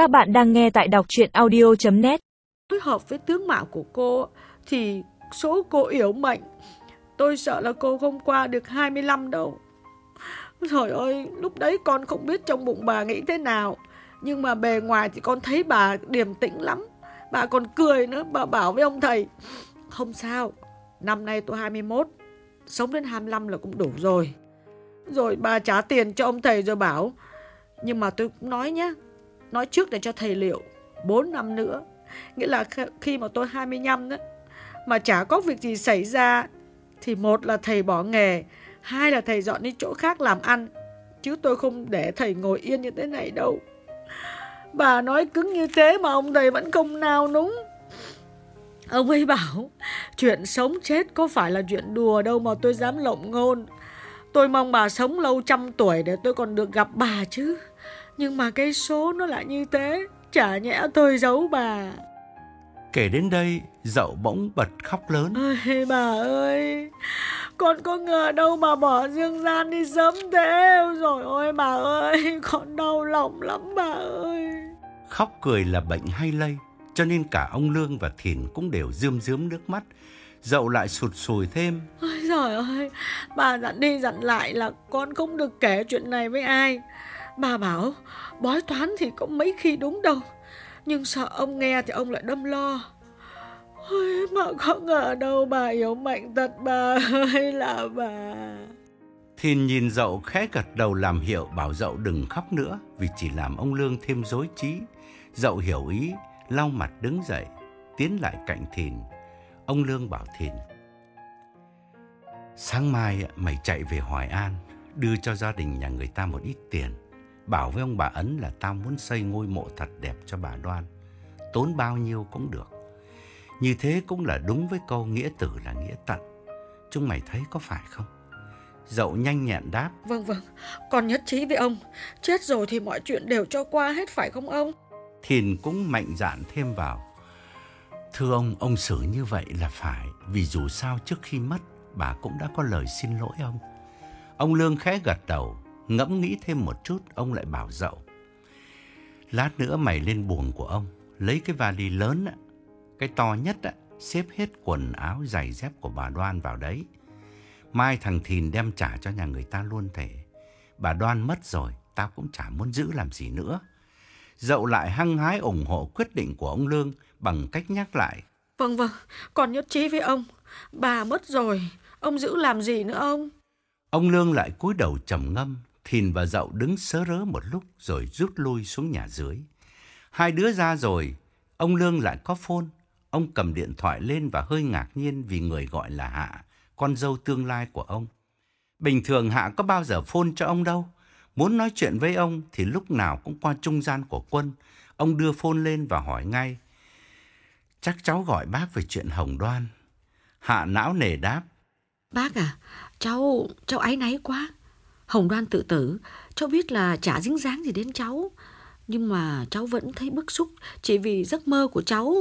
Các bạn đang nghe tại đọc chuyện audio.net Phối hợp với tướng mạo của cô thì số cô yếu mệnh. Tôi sợ là cô không qua được 25 đâu. Trời ơi, lúc đấy con không biết trong bụng bà nghĩ thế nào. Nhưng mà bề ngoài thì con thấy bà điềm tĩnh lắm. Bà còn cười nữa, bà bảo với ông thầy. Không sao, năm nay tôi 21, sống đến 25 là cũng đủ rồi. Rồi bà trả tiền cho ông thầy rồi bảo. Nhưng mà tôi cũng nói nhé, nói trước để cho thầy liệu. 4 năm nữa, nghĩa là khi mà tôi 25 đó, mà chả có việc gì xảy ra, thì một là thầy bỏ nghề, hai là thầy dọn đi chỗ khác làm ăn. Chứ tôi không để thầy ngồi yên như thế này đâu. Bà nói cứng như thế mà ông thầy vẫn không nào núng. Ông ấy bảo, chuyện sống chết có phải là chuyện đùa đâu mà tôi dám lộng ngôn. Tôi mong bà sống lâu trăm tuổi để tôi còn được gặp bà chứ. Nhưng mà cái số nó lại như thế, chả nhẽ tôi giấu bà. Kể đến đây, dậu bỗng bật khóc lớn. Ôi bà ơi, con có ngờ đâu mà bỏ dương gian đi sớm thế. Rồi ôi bà ơi, con đau lòng lắm bà ơi. Khóc cười là bệnh hay lây, cho nên cả ông Lương và Thìn cũng đều rơm rớm nước mắt. Dậu lại sụt sùi thêm. Ôi trời ơi, bà dặn đi dặn lại là con không được kể chuyện này với ai. Ba bảo, bói toán thì có mấy khi đúng đâu. Nhưng sợ ông nghe thì ông lại đâm lo. Ôi, mà có ngờ đâu bà yếu mạnh thật bà hay là bà. Thìn nhìn dậu khẽ gật đầu làm hiệu bảo dậu đừng khóc nữa vì chỉ làm ông Lương thêm rối trí. Dậu hiểu ý, lau mặt đứng dậy, tiến lại cạnh Thìn. Ông Lương bảo Thìn. Sáng mai mày chạy về Hoài An, đưa cho gia đình nhà người ta một ít tiền. Bảo với ông bà Ấn là tao muốn xây ngôi mộ thật đẹp cho bà Đoan. Tốn bao nhiêu cũng được. Như thế cũng là đúng với câu nghĩa tử là nghĩa tận. Chúng mày thấy có phải không? Dậu nhanh nhẹn đáp. Vâng vâng, con nhất trí với ông. Chết rồi thì mọi chuyện đều cho qua hết phải không ông? Thìn cũng mạnh dạn thêm vào. Thưa ông, ông xử như vậy là phải. Vì dù sao trước khi mất, bà cũng đã có lời xin lỗi ông. Ông Lương khẽ gật đầu, ngẫm nghĩ thêm một chút, ông lại bảo dậu. Lát nữa mày lên buồng của ông, lấy cái vali lớn, cái to nhất, xếp hết quần áo giày dép của bà Đoan vào đấy. Mai thằng Thìn đem trả cho nhà người ta luôn thể. Bà Đoan mất rồi, tao cũng chả muốn giữ làm gì nữa. Dậu lại hăng hái ủng hộ quyết định của ông Lương bằng cách nhắc lại. Vâng vâng, con nhất trí với ông. Bà mất rồi, ông giữ làm gì nữa ông? Ông Lương lại cúi đầu trầm ngâm, Thìn và Dậu đứng sớ rớ một lúc rồi rút lui xuống nhà dưới. Hai đứa ra rồi, ông Lương lại có phone. Ông cầm điện thoại lên và hơi ngạc nhiên vì người gọi là Hạ, con dâu tương lai của ông. Bình thường Hạ có bao giờ phone cho ông đâu. Muốn nói chuyện với ông thì lúc nào cũng qua trung gian của quân. Ông đưa phone lên và hỏi ngay. Chắc cháu gọi bác về chuyện Hồng Đoan. Hạ não nề đáp. Bác à, cháu, cháu áy náy quá. Hồng Đoan tự tử, cháu biết là chả dính dáng gì đến cháu. Nhưng mà cháu vẫn thấy bức xúc chỉ vì giấc mơ của cháu.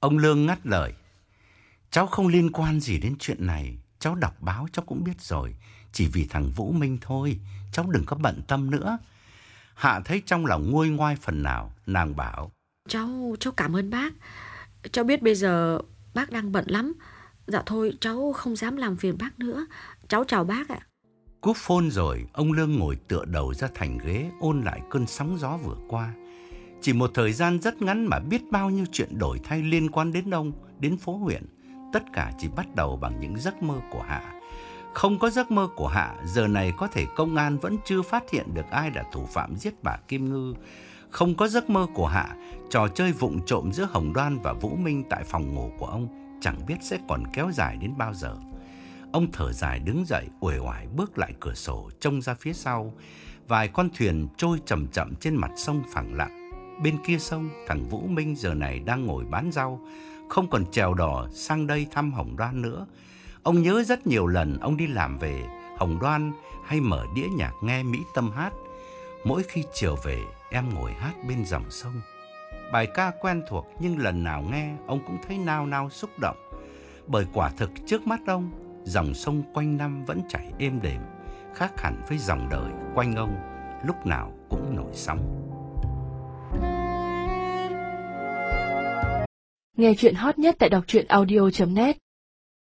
Ông Lương ngắt lời. Cháu không liên quan gì đến chuyện này. Cháu đọc báo cháu cũng biết rồi. Chỉ vì thằng Vũ Minh thôi. Cháu đừng có bận tâm nữa. Hạ thấy trong lòng nguôi ngoai phần nào. Nàng bảo. Cháu, cháu cảm ơn bác. Cháu biết bây giờ bác đang bận lắm. Dạ thôi, cháu không dám làm phiền bác nữa. Cháu chào bác ạ. Cúp phone rồi, ông Lương ngồi tựa đầu ra thành ghế ôn lại cơn sóng gió vừa qua. Chỉ một thời gian rất ngắn mà biết bao nhiêu chuyện đổi thay liên quan đến ông, đến phố huyện. Tất cả chỉ bắt đầu bằng những giấc mơ của Hạ. Không có giấc mơ của Hạ, giờ này có thể công an vẫn chưa phát hiện được ai là thủ phạm giết bà Kim Ngư. Không có giấc mơ của Hạ, trò chơi vụng trộm giữa Hồng Đoan và Vũ Minh tại phòng ngủ của ông chẳng biết sẽ còn kéo dài đến bao giờ. Ông thở dài đứng dậy, uể oải bước lại cửa sổ, trông ra phía sau. Vài con thuyền trôi chậm chậm trên mặt sông phẳng lặng. Bên kia sông, thằng Vũ Minh giờ này đang ngồi bán rau, không còn trèo đò sang đây thăm Hồng Đoan nữa. Ông nhớ rất nhiều lần ông đi làm về, Hồng Đoan hay mở đĩa nhạc nghe Mỹ Tâm hát. Mỗi khi chiều về, em ngồi hát bên dòng sông. Bài ca quen thuộc nhưng lần nào nghe ông cũng thấy nao nao xúc động. Bởi quả thực trước mắt ông, dòng sông quanh năm vẫn chảy êm đềm, khác hẳn với dòng đời quanh ông lúc nào cũng nổi sóng. Nghe chuyện hot nhất tại đọc truyện audio.net